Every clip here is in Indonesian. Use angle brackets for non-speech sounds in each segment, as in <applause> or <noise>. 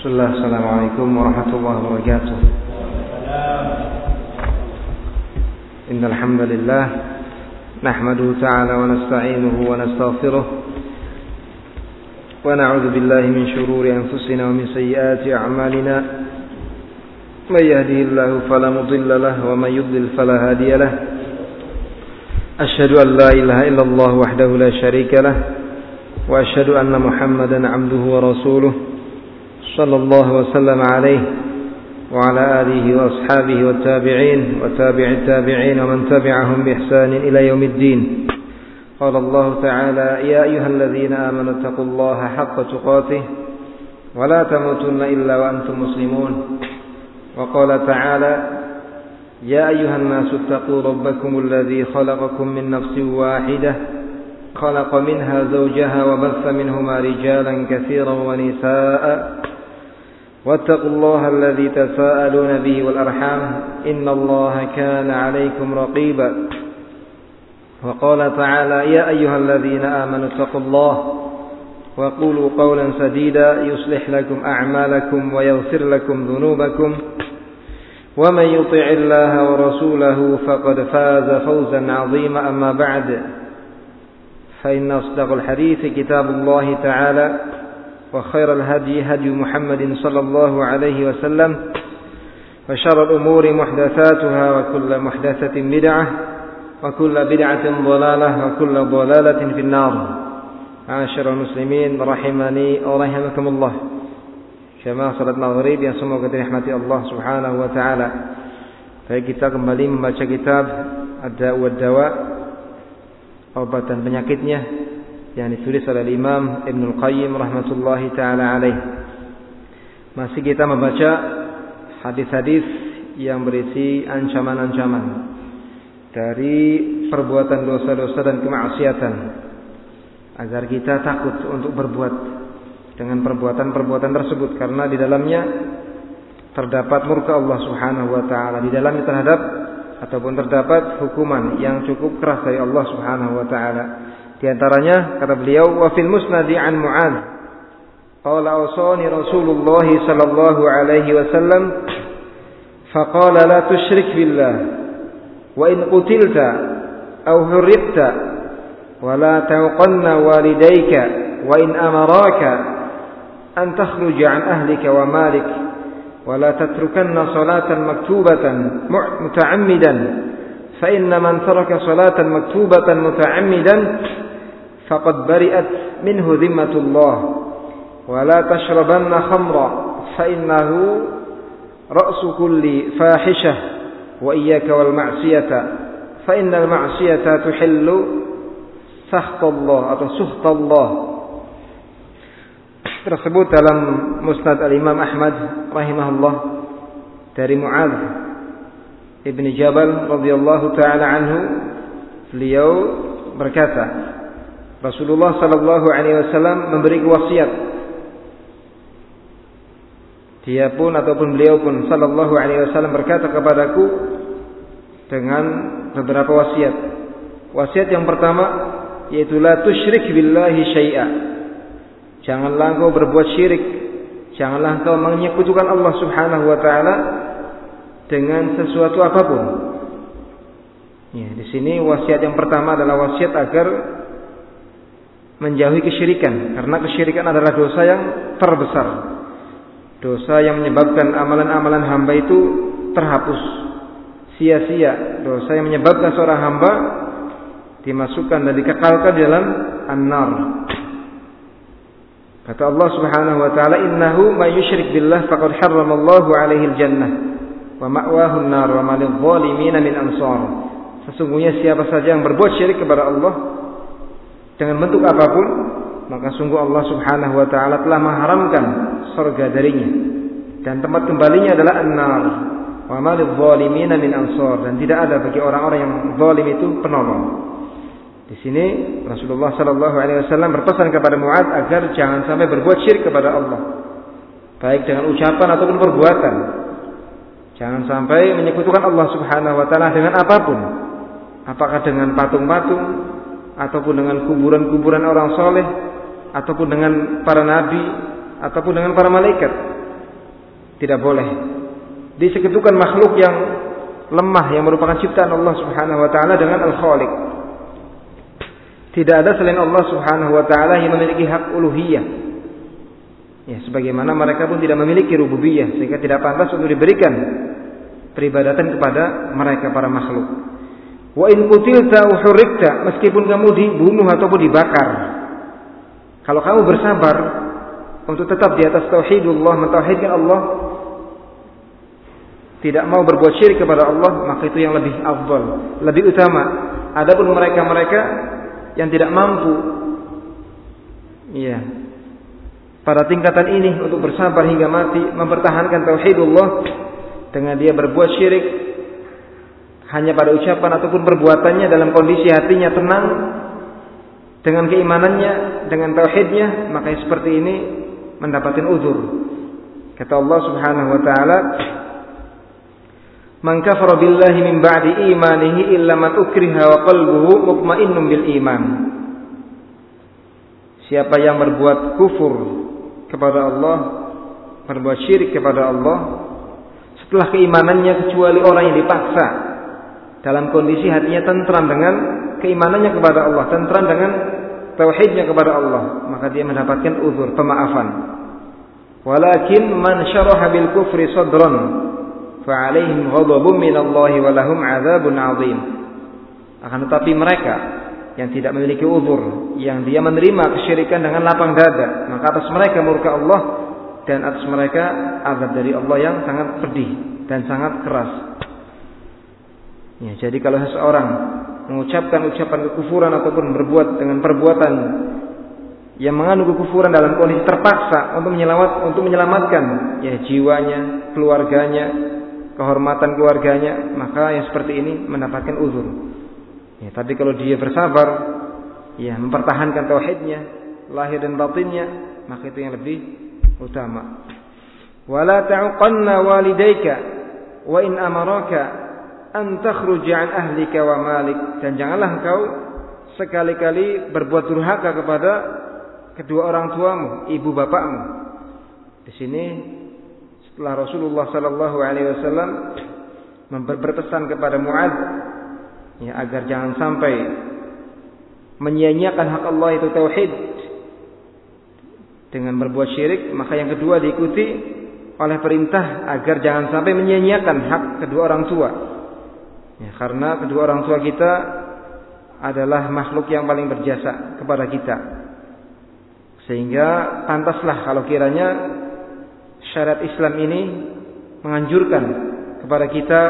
بسم الله السلام عليكم ورحمة الله وبركاته إن الحمد لله نحمده تعالى ونستعينه ونستغفره ونعوذ بالله من شرور أنفسنا ومن سيئات أعمالنا من يهده الله فلا مضل له ومن يضلل فلا هادي له أشهد أن لا إله إلا الله وحده لا شريك له وأشهد أن محمدا عبده ورسوله صلى الله وسلم عليه وعلى آله وأصحابه والتابعين وتابع التابعين ومن تبعهم بإحسان إلى يوم الدين. قال الله تعالى يا أيها الذين آمنوا اتقوا الله حق تقاته ولا تموتن إلا وأنتم مسلمون. وقال تعالى يا أيها الناس اتقوا ربكم الذي خلقكم من نفس واحدة خلق منها زوجها وبث منهما رجالا كثيرا ونساء واتقوا الله الذي تساءلون به والأرحام إن الله كان عليكم رقيبا. وقال تعالى يا أيها الذين آمنوا اتقوا الله وقولوا قولا سديدا يصلح لكم أعمالكم ويغفر لكم ذنوبكم. ومن يطع الله ورسوله فقد فاز فوزا عظيما. أما بعد فإن أصدق الحديث كتاب الله تعالى. وخير الهدي هدي محمد صلى الله عليه وسلم وشر الأمور محدثاتها وكل محدثة بدعة وكل بدعة ضلالة وكل ضلالة في النار. معاشر المسلمين رحمني ورحمكم الله Jamaah salat maghrib yang semoga dirahmati Allah subhanahu wa ta'ala. Baik kita kembali membaca kitab Ad-Da'u dawa Obat dan penyakitnya. Yang ditulis oleh Imam Ibn Al-Qayyim rahmatullahi ta'ala alaih. Masih kita membaca Hadis-hadis yang berisi ancaman-ancaman Dari perbuatan dosa-dosa dan kemaksiatan. Agar kita takut untuk berbuat dengan perbuatan-perbuatan tersebut. Karena di dalamnya terdapat murka Allah Subhanahu wa taala. Di dalamnya terhadap ataupun terdapat hukuman yang cukup keras dari Allah Subhanahu wa taala di antaranya kata beliau wa fil musnadi an mu'adz qala awsani Rasulullah sallallahu alaihi wasallam faqala la tusyrik billah wa in qutilta aw hurribta wa la tawqanna walidayka wa in amaraka أن تخرج عن أهلك ومالك ولا تتركن صلاة مكتوبة متعمدا فإن من ترك صلاة مكتوبة متعمدا فقد برئت منه ذمة الله ولا تشربن خمرا فإنه رأس كل فاحشة وإياك والمعصية فإن المعصية تحل سخط الله أو سخط الله tersebut dalam Musnad Al-Imam Ahmad rahimahullah dari Muadz Ibn Jabal radhiyallahu taala anhu beliau berkata Rasulullah sallallahu alaihi wasallam memberi wasiat dia pun ataupun beliau pun sallallahu alaihi wasallam berkata kepadaku dengan beberapa wasiat wasiat yang pertama yaitu la tusyrik billahi syai'a Janganlah engkau berbuat syirik. Janganlah engkau menyekutukan Allah Subhanahu wa taala dengan sesuatu apa pun. Ya, di sini wasiat yang pertama adalah wasiat agar menjauhi kesyirikan karena kesyirikan adalah dosa yang terbesar. Dosa yang menyebabkan amalan-amalan hamba itu terhapus sia-sia. Dosa yang menyebabkan seorang hamba dimasukkan dan dikekalkan di dalam an-nar. Kata Allah Subhanahu wa taala, "Innahu may yusyrik billah faqad harrama Allahu 'alaihi al-jannah wa ma'wahu an-nar wa ma lidh-dhalimin min ansar." Sesungguhnya siapa saja yang berbuat syirik kepada Allah dengan bentuk apa pun, maka sungguh Allah Subhanahu wa taala telah mengharamkan surga darinya dan tempat kembalinya adalah an-nar. Wa ma lidh-dhalimin min ansar dan tidak ada bagi orang-orang yang zalim itu penolong. Di sini Rasulullah Shallallahu Alaihi Wasallam berpesan kepada Muad agar jangan sampai berbuat syirik kepada Allah, baik dengan ucapan ataupun perbuatan. Jangan sampai menyekutukan Allah Subhanahu Wa Taala dengan apa pun, apakah dengan patung-patung ataupun dengan kuburan-kuburan orang soleh ataupun dengan para nabi ataupun dengan para malaikat Tidak boleh. Disekutukan makhluk yang lemah yang merupakan ciptaan Allah Subhanahu wa taala dengan Al-Khaliq. Tidak ada selain Allah Subhanahu wa taala yang memiliki hak uluhiyah. Ya, sebagaimana mereka pun tidak memiliki rububiyah sehingga tidak pantas untuk diberikan peribadatan kepada mereka para makhluk. Wa in qutilta hurikta meskipun kamu dibunuh ataupun dibakar. Kalau kamu bersabar untuk tetap di atas tauhidullah, mentauhidkan Allah, tidak mau berbuat syirik kepada Allah, maka itu yang lebih afdal, lebih utama. Adapun mereka-mereka yang tidak mampu iya pada tingkatan ini untuk bersabar hingga mati mempertahankan tauhidullah dengan dia berbuat syirik hanya pada ucapan ataupun perbuatannya dalam kondisi hatinya tenang dengan keimanannya dengan tauhidnya maka seperti ini mendapatkan uzur kata Allah Subhanahu wa taala Man kafara billahi min ba'di imanihi illa man ukriha wa qalbuhu mutmainnun bil iman. Siapa yang berbuat kufur kepada Allah, berbuat syirik kepada Allah, setelah keimanannya kecuali orang yang dipaksa dalam kondisi hatinya tentram dengan keimanannya kepada Allah, tentram dengan tauhidnya kepada Allah, maka dia mendapatkan uzur, pemaafan. Walakin man syaraha bil kufri sadran fa'alaihim ghadabun minallahi wa lahum 'adzabun 'adzim. Akan tetapi mereka yang tidak memiliki uzur, yang dia menerima kesyirikan dengan lapang dada, maka atas mereka murka Allah dan atas mereka azab dari Allah yang sangat pedih dan sangat keras. Ya, jadi kalau seseorang mengucapkan ucapan kekufuran ataupun berbuat dengan perbuatan yang mengandung kekufuran dalam kondisi terpaksa untuk menyelamat untuk menyelamatkan ya jiwanya, keluarganya, kehormatan keluarganya, maka yang seperti ini mendapatkan uzur. Ya, tapi kalau dia bersabar, ya mempertahankan tauhidnya, lahir dan batinnya, maka itu yang lebih utama. Wala ta'uqanna walidayka wa in amaraka an takhruja an ahlika malik dan janganlah engkau sekali-kali berbuat durhaka kepada kedua orang tuamu, ibu bapakmu. Di sini setelah Rasulullah Sallallahu Alaihi Wasallam kepada Muad ya, agar jangan sampai menyia-nyiakan hak Allah itu tauhid dengan berbuat syirik maka yang kedua diikuti oleh perintah agar jangan sampai menyia-nyiakan hak kedua orang tua ya, karena kedua orang tua kita adalah makhluk yang paling berjasa kepada kita sehingga pantaslah kalau kiranya syariat Islam ini menganjurkan kepada kita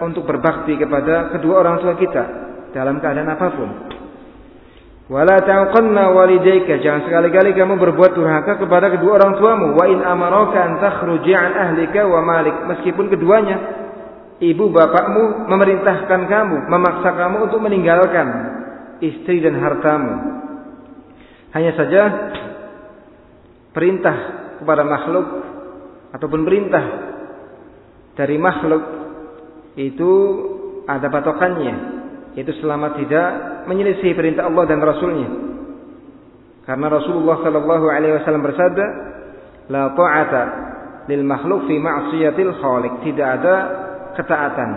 untuk berbakti kepada kedua orang tua kita dalam keadaan apa pun. Wala ta'qanna walidayka jangan sekali-kali kamu berbuat durhaka kepada kedua orang tuamu wa in amaraka an takhruja an ahlika wa malik meskipun keduanya ibu bapakmu memerintahkan kamu memaksa kamu untuk meninggalkan istri dan hartamu. Hanya saja perintah kepada makhluk ataupun perintah dari makhluk itu ada patokannya itu selama tidak menyelisih perintah Allah dan Rasulnya. Karena Rasulullah Shallallahu Alaihi Wasallam bersabda la ta'ata lil makhluk fi ma'siyatil khaliq. Tidak ada ketaatan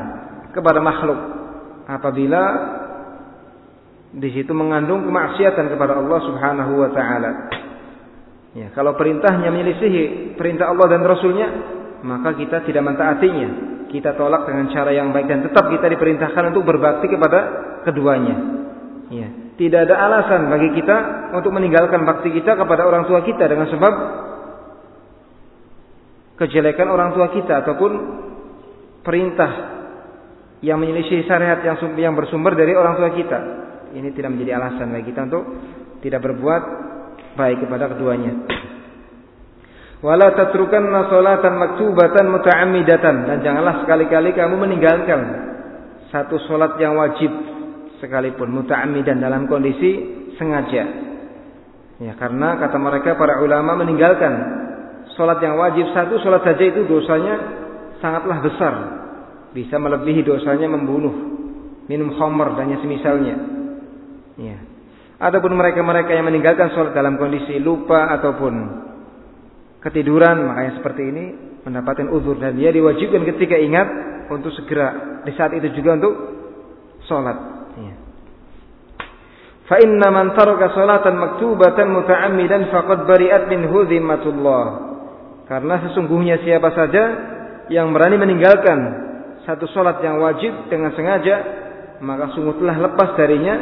kepada makhluk apabila di situ mengandung kemaksiatan kepada Allah Subhanahu wa taala Ya, kalau perintahnya menyelisihi perintah Allah dan Rasulnya, maka kita tidak mentaatinya. Kita tolak dengan cara yang baik dan tetap kita diperintahkan untuk berbakti kepada keduanya. Ya, tidak ada alasan bagi kita untuk meninggalkan bakti kita kepada orang tua kita dengan sebab kejelekan orang tua kita ataupun perintah yang menyelisih syariat yang yang bersumber dari orang tua kita. Ini tidak menjadi alasan bagi kita untuk tidak berbuat baik kepada keduanya. Wala tatrukanna salatan maktubatan muta'ammidatan dan janganlah sekali-kali kamu meninggalkan satu solat yang wajib sekalipun muta'ammidan dalam kondisi sengaja. Ya, karena kata mereka para ulama meninggalkan solat yang wajib satu solat saja itu dosanya sangatlah besar. Bisa melebihi dosanya membunuh, minum khamr dan semisalnya. Ya. Ataupun mereka-mereka yang meninggalkan sholat dalam kondisi lupa ataupun ketiduran, makanya seperti ini mendapatkan uzur dan dia diwajibkan ketika ingat untuk segera di saat itu juga untuk sholat. Ya. Fa inna man taraka salatan maktubatan muta'ammidan faqad bari'at minhu dhimmatullah. Karena sesungguhnya siapa saja yang berani meninggalkan satu salat yang wajib dengan sengaja, maka sungguh telah lepas darinya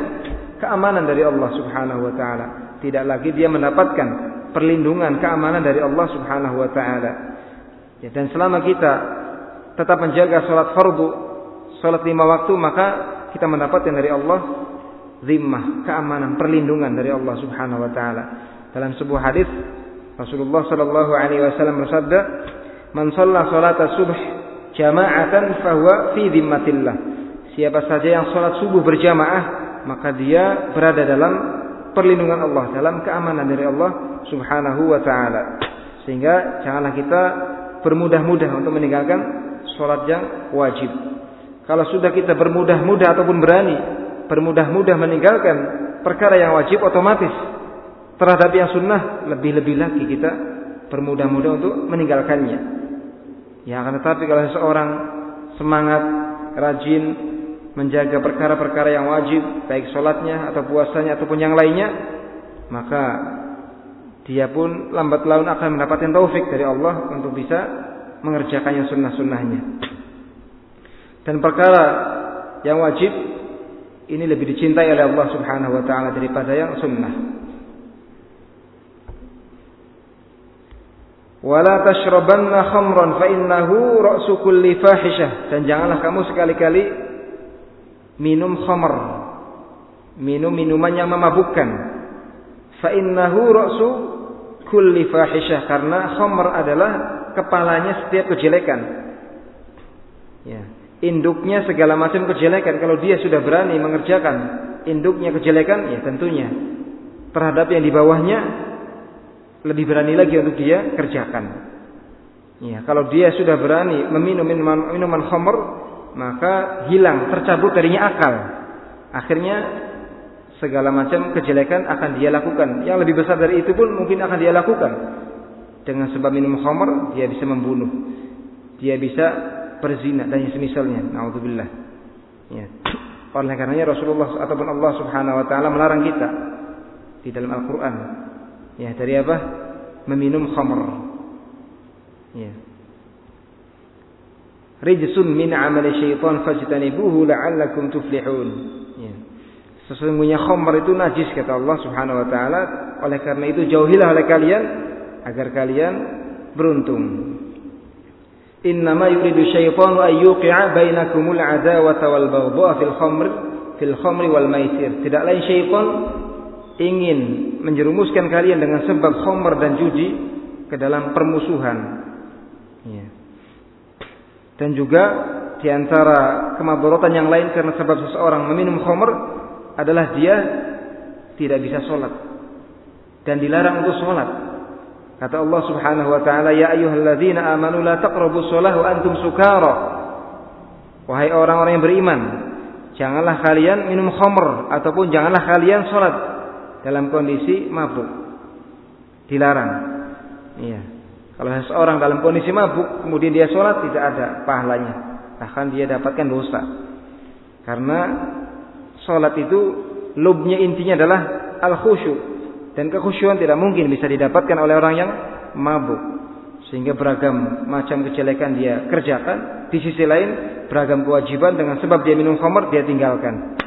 keamanan dari Allah Subhanahu wa taala. Tidak lagi dia mendapatkan perlindungan keamanan dari Allah Subhanahu wa taala. Ya, dan selama kita tetap menjaga salat fardu, salat lima waktu, maka kita mendapatkan dari Allah zimmah, keamanan, perlindungan dari Allah Subhanahu wa taala. Dalam sebuah hadis Rasulullah sallallahu alaihi wasallam bersabda, "Man shalla salata subh jama'atan fahuwa fi dhimmatillah." Siapa saja yang salat subuh berjamaah, maka dia berada dalam perlindungan Allah, dalam keamanan dari Allah Subhanahu wa taala. Sehingga janganlah kita bermudah-mudah untuk meninggalkan salat yang wajib. Kalau sudah kita bermudah-mudah ataupun berani bermudah-mudah meninggalkan perkara yang wajib otomatis terhadap yang sunnah lebih-lebih lagi kita bermudah-mudah untuk meninggalkannya. Ya akan tetapi kalau seseorang semangat, rajin menjaga perkara-perkara yang wajib, baik sholatnya atau puasanya ataupun yang lainnya, maka dia pun lambat laun akan mendapatkan taufik dari Allah untuk bisa mengerjakan yang sunnah-sunnahnya. Dan perkara yang wajib ini lebih dicintai oleh Allah Subhanahu wa taala daripada yang sunnah. Tashrabanna khamran fa innahu ra'su kulli fahisyah dan janganlah kamu sekali-kali minum khamr. Minum minuman yang memabukkan. Fa innahu ra'su kulli fahisyah karena khamr adalah kepalanya setiap kejelekan. Ya induknya segala macam kejelekan. Kalau dia sudah berani mengerjakan induknya kejelekan, ya tentunya terhadap yang di bawahnya lebih berani lagi untuk dia kerjakan. Ya, kalau dia sudah berani meminum minuman, minuman maka hilang, tercabut darinya akal. Akhirnya segala macam kejelekan akan dia lakukan. Yang lebih besar dari itu pun mungkin akan dia lakukan. Dengan sebab minum khamr, dia bisa membunuh. Dia bisa berzina dan yang semisalnya. Nauzubillah. Ya. Oleh karenanya Rasulullah ataupun Allah Subhanahu wa taala melarang kita di dalam Al-Qur'an. Ya, dari apa? Meminum khamr. Ya. Rijsun min amali syaitan fajtanibuhu la'allakum tuflihun. Ya. Sesungguhnya khamr itu najis kata Allah Subhanahu wa taala. Oleh karena itu jauhilah oleh kalian agar kalian beruntung. Innama yuridu syaitanu an yuqi'a bainakumul adawata wal baghdha fil khamr fil khamri wal maisir. Tidak lain syaitan ingin menjerumuskan kalian dengan sebab khamr dan judi ke dalam permusuhan. Ya. Dan juga di antara kemadaratan yang lain karena sebab seseorang meminum khamr adalah dia tidak bisa sholat dan dilarang untuk sholat Kata Allah Subhanahu wa taala, "Ya ayyuhalladzina amanu la taqrabus shalah wa antum sukara." Wahai orang-orang yang beriman, janganlah kalian minum khamr ataupun janganlah kalian salat dalam kondisi mabuk. Dilarang. Iya. Kalau seseorang dalam kondisi mabuk kemudian dia salat tidak ada pahalanya. Bahkan dia dapatkan dosa. Karena salat itu lubnya intinya adalah al-khusyuk, dan kekhusyuan tidak mungkin bisa didapatkan oleh orang yang mabuk. Sehingga beragam macam kejelekan dia kerjakan. Di sisi lain beragam kewajiban dengan sebab dia minum khamr dia tinggalkan.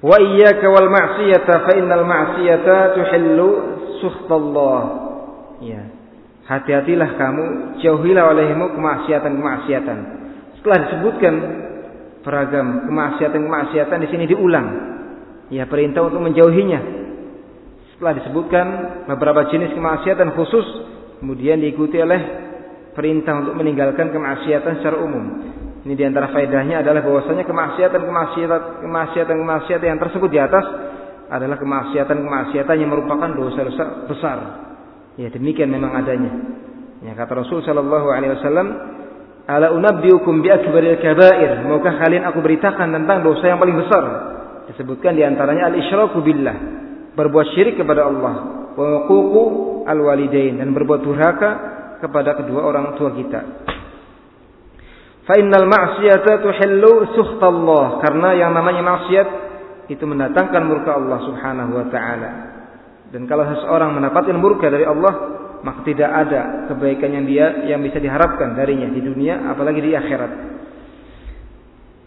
Wa iyyaka wal ma'siyata fa innal ma'siyata tuhillu sukhtallah. Ya. Hati-hatilah kamu, jauhilah olehmu kemaksiatan-kemaksiatan. Setelah disebutkan beragam kemaksiatan-kemaksiatan di sini diulang. Ya, perintah untuk menjauhinya setelah disebutkan beberapa jenis kemaksiatan khusus, kemudian diikuti oleh perintah untuk meninggalkan kemaksiatan secara umum. Ini di antara faedahnya adalah bahwasanya kemaksiatan kemaksiatan kemaksiatan kemaksiatan yang tersebut di atas adalah kemaksiatan kemaksiatan yang merupakan dosa-dosa besar. Ya demikian memang adanya. Ya kata Rasul Shallallahu Alaihi Wasallam, Ala unabbiukum bi akbaril kabair. Maukah kalian aku beritakan tentang dosa yang paling besar? Disebutkan di antaranya al-isyraku billah berbuat syirik kepada Allah. wa huququ al-walidain dan berbuat durhaka kepada kedua orang tua kita. Fa innal ma'siyata tuhillu sukhtallah karena yang namanya maksiat itu mendatangkan murka Allah Subhanahu wa taala. Dan kalau seseorang mendapatkan murka dari Allah, maka tidak ada kebaikan yang dia yang bisa diharapkan darinya di dunia apalagi di akhirat.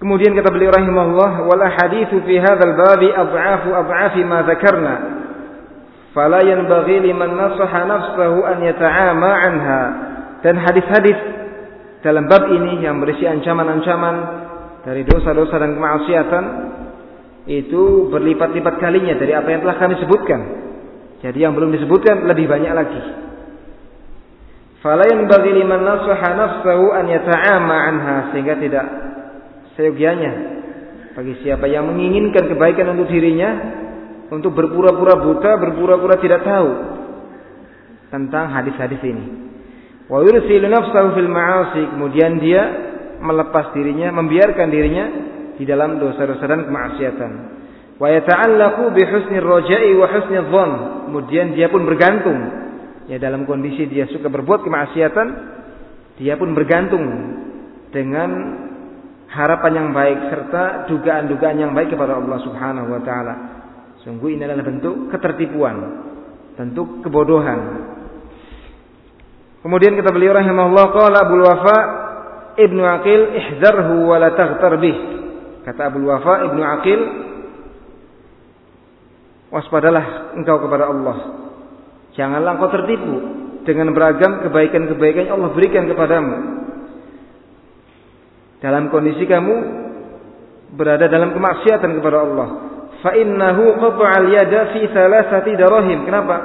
Kemudian kata beliau rahimahullah, "Wal haditsu fi hadzal babi ad'afu ad'afi ma dzakarna." Fala yanbaghi liman nasaha nafsahu an yata'ama anha. Dan hadis-hadis dalam bab ini yang berisi ancaman-ancaman dari dosa-dosa dan kemaksiatan itu berlipat-lipat kalinya dari apa yang telah kami sebutkan. Jadi yang belum disebutkan lebih banyak lagi. Fala bagi liman nasaha nafsahu an yata'ama anha sehingga tidak seyogianya bagi siapa yang menginginkan kebaikan untuk dirinya untuk berpura-pura buta, berpura-pura tidak tahu tentang hadis-hadis ini. Wa yursilu nafsahu fil ma'asi kemudian dia melepas dirinya, membiarkan dirinya di dalam dosa-dosa dan kemaksiatan. Wa yata'allaqu bi husni raja'i wa husni dhon. Kemudian dia pun bergantung. Ya dalam kondisi dia suka berbuat kemaksiatan, dia pun bergantung dengan harapan yang baik serta dugaan-dugaan yang baik kepada Allah Subhanahu wa taala. Sungguh ini adalah bentuk ketertipuan, bentuk kebodohan. Kemudian kata beliau rahimahullah qala Abu Wafa Ibnu Aqil ihzarhu wa la taghtar bih. Kata Abu Wafa Ibnu Aqil, waspadalah engkau kepada Allah. Janganlah engkau tertipu dengan beragam kebaikan-kebaikan yang Allah berikan kepadamu. Dalam kondisi kamu berada dalam kemaksiatan kepada Allah. Fa innahu qata'al yada fi thalathati darahim. Kenapa?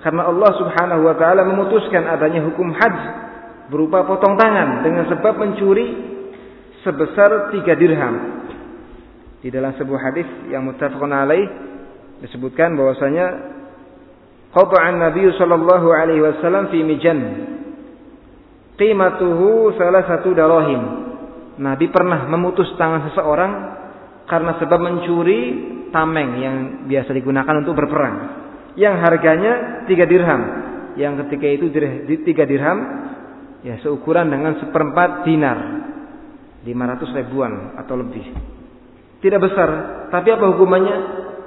Karena Allah Subhanahu wa taala memutuskan adanya hukum haji berupa potong tangan dengan sebab mencuri sebesar tiga dirham. Di dalam sebuah hadis yang muttafaqun alaih disebutkan bahwasanya qata'an Nabi sallallahu alaihi wasallam fi mijan qimatuhu salah satu darahim. Nabi pernah memutus tangan seseorang karena sebab mencuri tameng yang biasa digunakan untuk berperang. Yang harganya tiga dirham. Yang ketika itu tiga dirham ya seukuran dengan seperempat dinar. 500 ribuan atau lebih. Tidak besar, tapi apa hukumannya?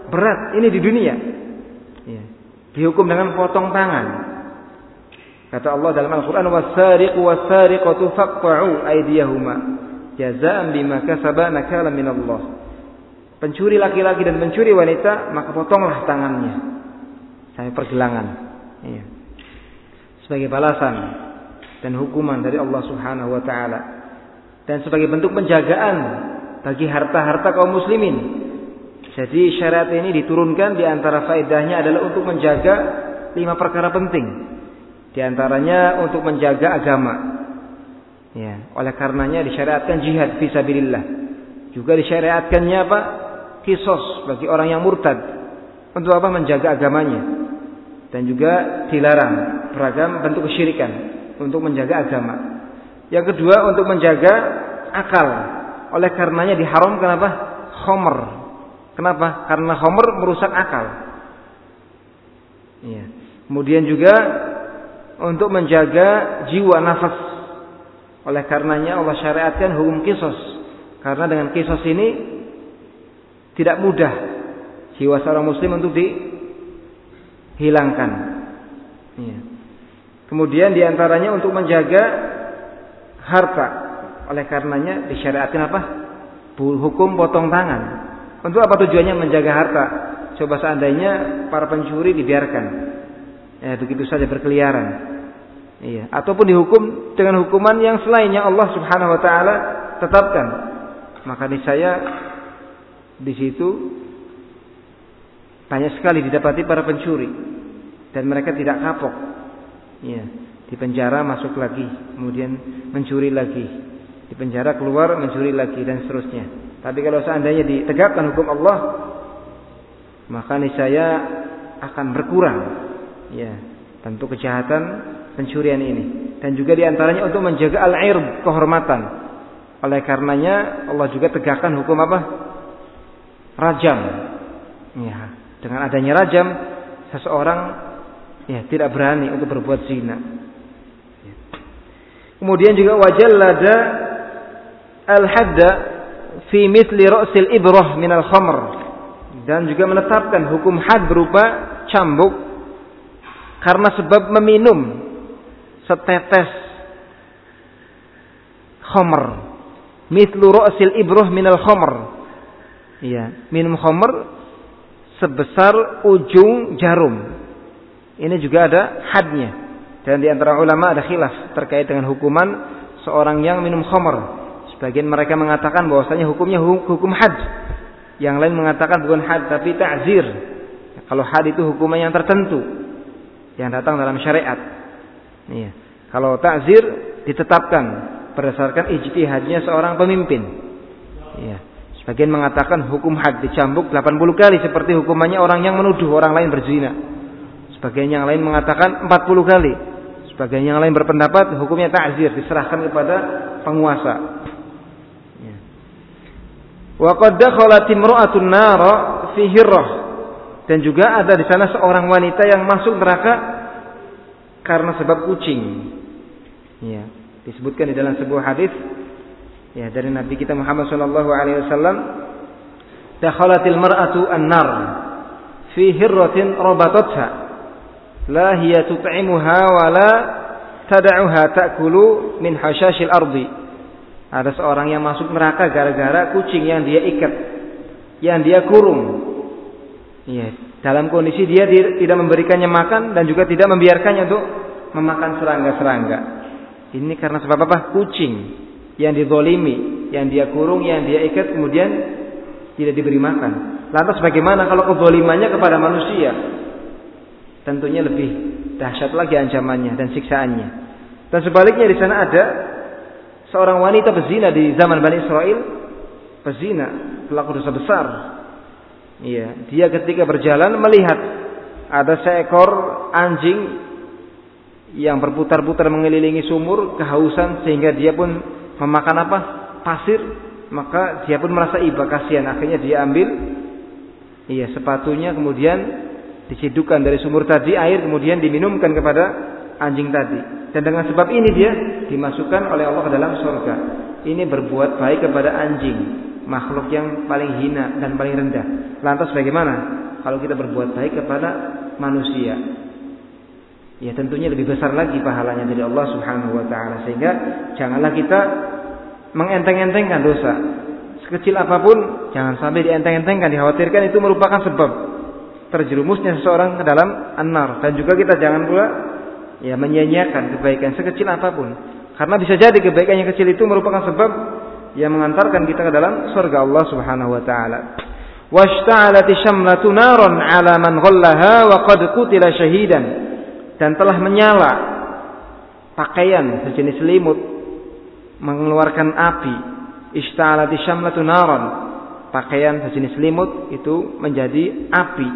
Berat. Ini di dunia. Ya. Dihukum dengan potong tangan. Kata Allah dalam Al-Quran, "Wasariqu wasariqatu faqta'u aydiyahuma jazaan bima kasaba nakala min Allah." Pencuri laki-laki dan pencuri wanita, maka potonglah tangannya sampai pergelangan. Ya. Sebagai balasan dan hukuman dari Allah Subhanahu wa taala. Dan sebagai bentuk penjagaan bagi harta-harta kaum muslimin. Jadi syariat ini diturunkan di antara faedahnya adalah untuk menjaga lima perkara penting. Di antaranya untuk menjaga agama. Ya, oleh karenanya disyariatkan jihad fisabilillah. Juga disyariatkannya apa? Kisos bagi orang yang murtad. Untuk apa? Menjaga agamanya. Dan juga dilarang beragam bentuk kesyirikan untuk menjaga agama. Yang kedua untuk menjaga akal oleh karenanya diharamkan apa? Homer. Kenapa? Karena homer merusak akal. Iya. Kemudian juga untuk menjaga jiwa nafas. Oleh karenanya Allah syariatkan hukum kisos. Karena dengan kisos ini tidak mudah jiwa seorang muslim untuk dihilangkan. Iya. Kemudian di antaranya untuk menjaga harta oleh karenanya disyariatkan apa? Hukum potong tangan. Untuk apa tujuannya menjaga harta? Coba seandainya para pencuri dibiarkan. Ya, begitu saja berkeliaran. Iya, ataupun dihukum dengan hukuman yang selainnya Allah Subhanahu wa taala tetapkan. Maka di saya di situ banyak sekali didapati para pencuri dan mereka tidak kapok. Iya, di penjara masuk lagi, kemudian mencuri lagi, di penjara keluar mencuri lagi dan seterusnya. Tapi kalau seandainya ditegakkan hukum Allah, maka niscaya akan berkurang ya tentu kejahatan pencurian ini dan juga di antaranya untuk menjaga al-irb kehormatan. Oleh karenanya Allah juga tegakkan hukum apa? Rajam. Ya, dengan adanya rajam seseorang ya tidak berani untuk berbuat zina. Kemudian juga wajallada al-hadda fi mithli ra'sil ibrah min al-khamr. Dan juga menetapkan hukum had berupa cambuk karena sebab meminum setetes khamr. Mithlu ra'sil ibrah min al-khamr. Ya minum khamr sebesar ujung jarum ini juga ada hadnya dan di antara ulama ada khilaf terkait dengan hukuman seorang yang minum khamr Sebagian mereka mengatakan bahwasanya hukumnya hukum had. Yang lain mengatakan bukan had tapi ta'zir. Kalau had itu hukuman yang tertentu yang datang dalam syariat. Iya. Kalau ta'zir ditetapkan berdasarkan ijtihadnya seorang pemimpin. Iya. Sebagian mengatakan hukum had dicambuk 80 kali seperti hukumannya orang yang menuduh orang lain berzina. Sebagian yang lain mengatakan 40 kali. Sebagian yang lain berpendapat hukumnya ta'zir diserahkan kepada penguasa. Wa qad dakhalat imra'atun nara. Dan juga ada di sana seorang wanita yang masuk neraka karena sebab kucing. Ya, disebutkan di dalam sebuah hadis ya dari Nabi kita Muhammad sallallahu alaihi wasallam dakhalatil mar'atu an-nar fi hirratin rabatatha la hiya tut'imuha wa la tad'uha ta'kulu min hashashil ardi ada seorang yang masuk neraka gara-gara kucing yang dia ikat, yang dia kurung. Iya, dalam kondisi dia tidak memberikannya makan dan juga tidak membiarkannya untuk memakan serangga-serangga. Ini karena sebab apa? Kucing yang didolimi, yang dia kurung, yang dia ikat, kemudian tidak diberi makan. Lantas bagaimana kalau kezolimannya kepada manusia? Tentunya lebih dahsyat lagi ancamannya dan siksaannya. Dan sebaliknya di sana ada seorang wanita pezina di zaman Bani Israel, pezina, pelaku dosa besar. Iya, dia ketika berjalan melihat ada seekor anjing yang berputar-putar mengelilingi sumur kehausan sehingga dia pun memakan apa? pasir, maka dia pun merasa iba kasihan. Akhirnya dia ambil iya sepatunya kemudian dicidukkan dari sumur tadi air kemudian diminumkan kepada anjing tadi. Dan dengan sebab ini dia dimasukkan oleh Allah ke dalam surga. Ini berbuat baik kepada anjing, makhluk yang paling hina dan paling rendah. Lantas bagaimana kalau kita berbuat baik kepada manusia? Ya tentunya lebih besar lagi pahalanya dari Allah Subhanahu wa taala. Sehingga janganlah kita mengenteng-entengkan dosa. Sekecil apa pun jangan sampai dienteng-entengkan, dikhawatirkan itu merupakan sebab terjerumusnya seseorang ke dalam an-nar dan juga kita jangan pula ya menyanyiakan kebaikan sekecil apa pun. Karena bisa jadi kebaikan yang kecil itu merupakan sebab yang mengantarkan kita ke dalam surga Allah Subhanahu wa taala. Washta'alat syamlatu naran 'ala man ghallaha wa qad qutila syahidan. Dan telah menyala. Pakaian sejenis selimut mengeluarkan api. Ishta'alat syamlatu naran. Pakaian sejenis selimut itu menjadi api.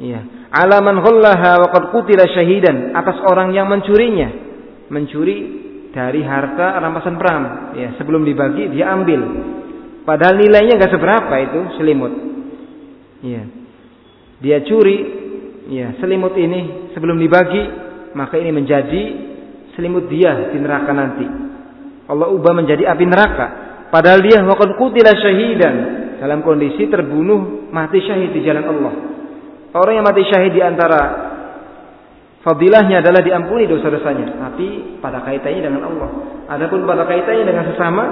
Iya. Alaman ghallaha wa qad qutila syahidan. Atas orang yang mencurinya. Mencuri dari harta rampasan perang. Ya sebelum dibagi dia ambil. Padahal nilainya nggak seberapa itu selimut. Ya dia curi ya selimut ini sebelum dibagi maka ini menjadi selimut dia di neraka nanti Allah ubah menjadi api neraka padahal dia waqad qutila syahidan dalam kondisi terbunuh mati syahid di jalan Allah Orang yang mati syahid di antara fadilahnya adalah diampuni dosa-dosanya, tapi pada kaitannya dengan Allah. Adapun pada kaitannya dengan sesama,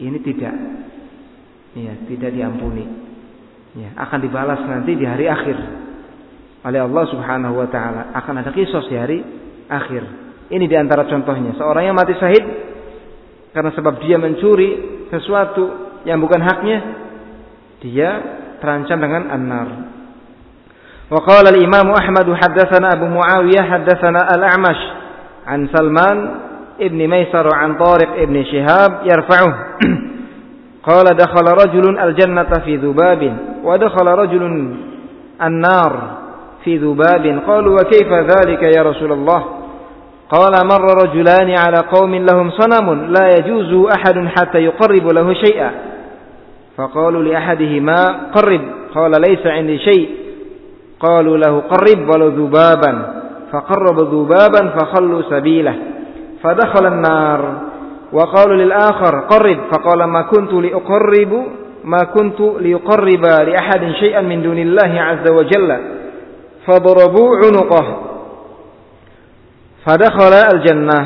ini tidak. Ya, tidak diampuni. Ya, akan dibalas nanti di hari akhir oleh Allah Subhanahu wa taala. Akan ada kisos di hari akhir. Ini di antara contohnya. Seorang yang mati syahid karena sebab dia mencuri sesuatu yang bukan haknya, dia terancam dengan annar. Wa qala al-Imam Ahmad haddatsana Abu Muawiyah haddatsana al-A'mash an Salman ibni Maisar an Tariq ibni Shihab yarfa'uh. <clears throat> Qala dakhala rajulun al-jannata fi dhubabin wa dakhala rajulun an-nar في ذباب قالوا وكيف ذلك يا رسول الله قال مر رجلان على قوم لهم صنم لا يجوز أحد حتى يقرب له شيئا فقالوا لأحدهما قرب قال ليس عندي شيء قالوا له قرب ولو ذبابا فقرب ذبابا فخلوا سبيله فدخل النار وقالوا للآخر قرب فقال ما كنت لأقرب ما كنت ليقرب لأحد شيئا من دون الله عز وجل fadarabu 'unuqah fadakhala al-jannah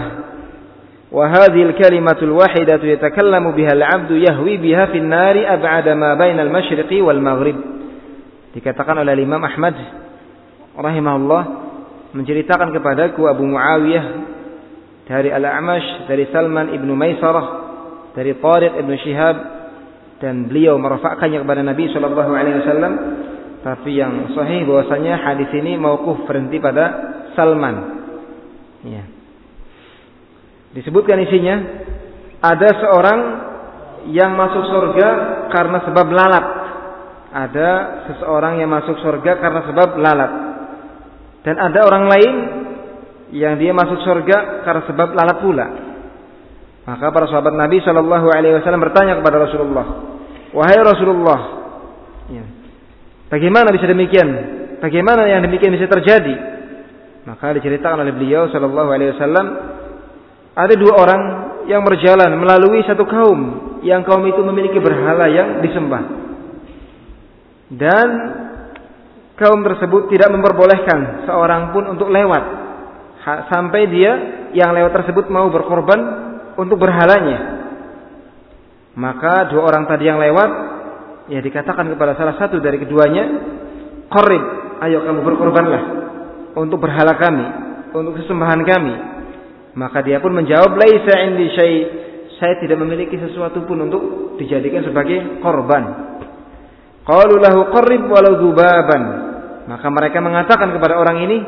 وهذه الكلمة الواحدة يتكلم بها العبد يهوي بها في النار أبعد ما بين المشرق والمغرب dikatakan oleh Imam Ahmad rahimahullah menceritakan kepadaku Abu Muawiyah dari Al-A'mash dari Salman ibnu Maisarah dari Tariq ibnu Shihab dan beliau merafakkannya kepada Nabi Shallallahu Alaihi Wasallam tapi yang sahih bahwasanya hadis ini mauquf berhenti pada Salman ya disebutkan isinya ada seorang yang masuk surga karena sebab lalat. Ada seseorang yang masuk surga karena sebab lalat. Dan ada orang lain yang dia masuk surga karena sebab lalat pula. Maka para sahabat Nabi Shallallahu Alaihi Wasallam bertanya kepada Rasulullah, wahai Rasulullah, ya, bagaimana bisa demikian? Bagaimana yang demikian bisa terjadi? Maka diceritakan oleh beliau Shallallahu Alaihi Wasallam ada dua orang yang berjalan melalui satu kaum yang kaum itu memiliki berhala yang disembah. Dan kaum tersebut tidak memperbolehkan seorang pun untuk lewat sampai dia yang lewat tersebut mau berkorban untuk berhalanya. Maka dua orang tadi yang lewat ya dikatakan kepada salah satu dari keduanya, "Qarib, ayo kamu berkorbanlah untuk berhala kami, untuk kesembahan kami." Maka dia pun menjawab, "Laisa indi syai." Saya tidak memiliki sesuatu pun untuk dijadikan sebagai korban. Qalu lahu qarrib walau dubaban. Maka mereka mengatakan kepada orang ini,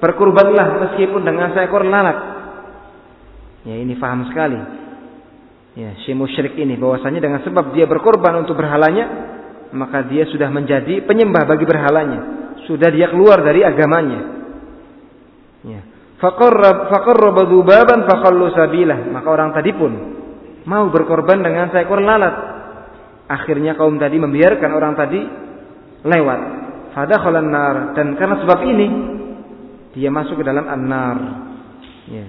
berkurbanlah meskipun dengan seekor lalat. Ya ini faham sekali. Ya, si musyrik ini bahwasanya dengan sebab dia berkorban untuk berhalanya, maka dia sudah menjadi penyembah bagi berhalanya. Sudah dia keluar dari agamanya. Ya. Faqarraba sabilah. Maka orang tadi pun mau berkorban dengan seekor lalat. Akhirnya kaum tadi membiarkan orang tadi lewat. Fadakhalan nar dan karena sebab ini dia masuk ke dalam an-nar. Ya.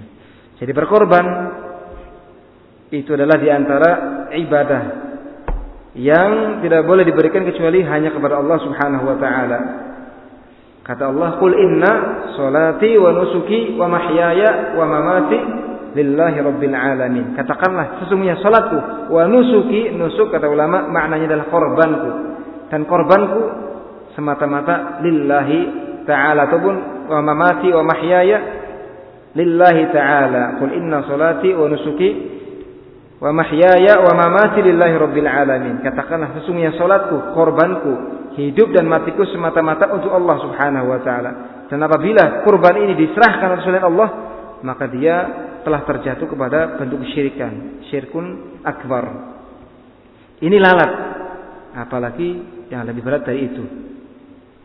Jadi berkorban itu adalah di antara ibadah yang tidak boleh diberikan kecuali hanya kepada Allah Subhanahu wa taala. Kata Allah, "Qul inna salati wa nusuki wa mahyaya wa mamati lillahi rabbil alamin." Katakanlah, sesungguhnya salatku wa nusuki, nusuk kata ulama maknanya adalah korbanku. Dan korbanku semata-mata lillahi ta'ala ataupun wa mamati wa mahyaya lillahi ta'ala. Qul inna salati wa nusuki wa mahyaya wa mamati lillahi rabbil alamin. Katakanlah sesungguhnya salatku, korbanku, hidup dan matiku semata-mata untuk Allah Subhanahu wa taala. Dan apabila kurban ini diserahkan oleh selain Allah, maka dia telah terjatuh kepada bentuk syirikan, syirkun akbar. Ini lalat, apalagi yang lebih berat dari itu.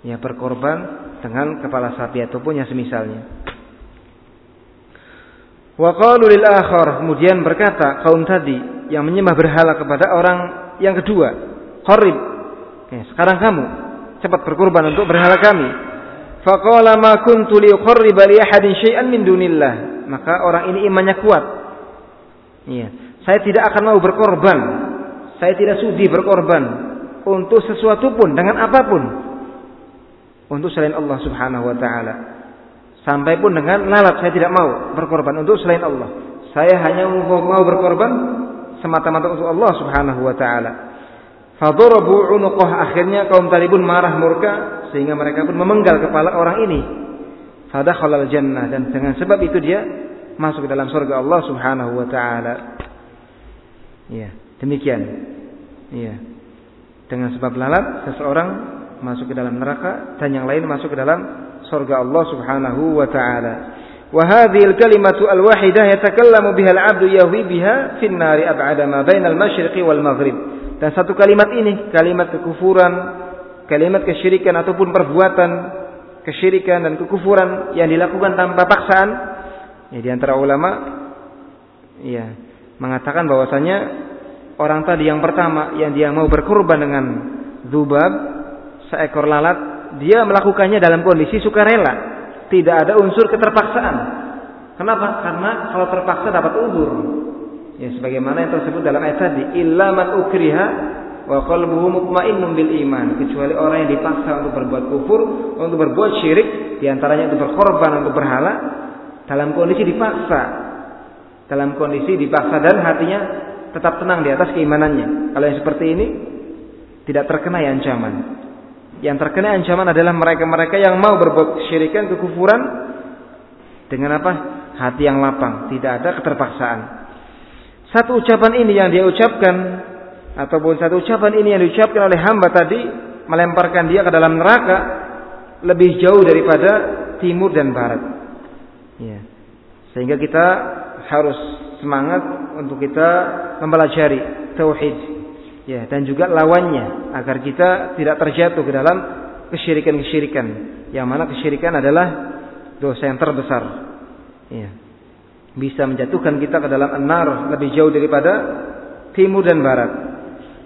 Ya berkorban dengan kepala sapi ataupun yang semisalnya. Wa qalu kemudian berkata kaum tadi yang menyembah berhala kepada orang yang kedua, qarib sekarang kamu cepat berkorban untuk berhala kami. Faqala ma kuntu liuqarriba li ahadin syai'an min dunillah. Maka orang ini imannya kuat. Iya. Saya tidak akan mau berkorban. Saya tidak sudi berkorban untuk sesuatu pun dengan apa pun untuk selain Allah Subhanahu wa taala. Sampai pun dengan lalat saya tidak mau berkorban untuk selain Allah. Saya hanya mau berkorban semata-mata untuk Allah Subhanahu wa taala. Fadarabu unuqah akhirnya kaum tadi marah murka sehingga mereka pun memenggal kepala orang ini. Fadakhalal jannah dan dengan sebab itu dia masuk ke dalam surga Allah Subhanahu wa taala. Ya, demikian. Iya. Dengan sebab lalat seseorang masuk ke dalam neraka dan yang lain masuk ke dalam surga Allah Subhanahu wa taala. Wa hadhihi al-kalimatu al-wahidah yatakallamu biha al-'abdu yahwi biha fi an-nari ab'ada ma bainal masyriqi wal maghrib. Dan satu kalimat ini, kalimat kekufuran, kalimat kesyirikan ataupun perbuatan kesyirikan dan kekufuran yang dilakukan tanpa paksaan, ya di antara ulama ya mengatakan bahwasanya orang tadi yang pertama yang dia mau berkorban dengan zubab seekor lalat dia melakukannya dalam kondisi sukarela. Tidak ada unsur keterpaksaan. Kenapa? Karena kalau terpaksa dapat uzur. Ya sebagaimana yang tersebut dalam ayat tadi, illa man ukriha wa qalbuhu mutmainnun bil iman, kecuali orang yang dipaksa untuk berbuat kufur, untuk berbuat syirik, di antaranya untuk berkorban untuk berhala dalam kondisi dipaksa. Dalam kondisi dipaksa dan hatinya tetap tenang di atas keimanannya. Kalau yang seperti ini tidak terkena ancaman. Yang terkena ancaman adalah mereka-mereka yang mau berbuat kesyirikan, kekufuran dengan apa? Hati yang lapang, tidak ada keterpaksaan. Satu ucapan ini yang dia ucapkan ataupun satu ucapan ini yang diucapkan oleh hamba tadi melemparkan dia ke dalam neraka lebih jauh daripada timur dan barat. Ya. Sehingga kita harus semangat untuk kita mempelajari tauhid ya dan juga lawannya agar kita tidak terjatuh ke dalam kesyirikan-kesyirikan yang mana kesyirikan adalah dosa yang terbesar. Ya. Bisa menjatuhkan kita ke dalam an lebih jauh daripada timur dan barat.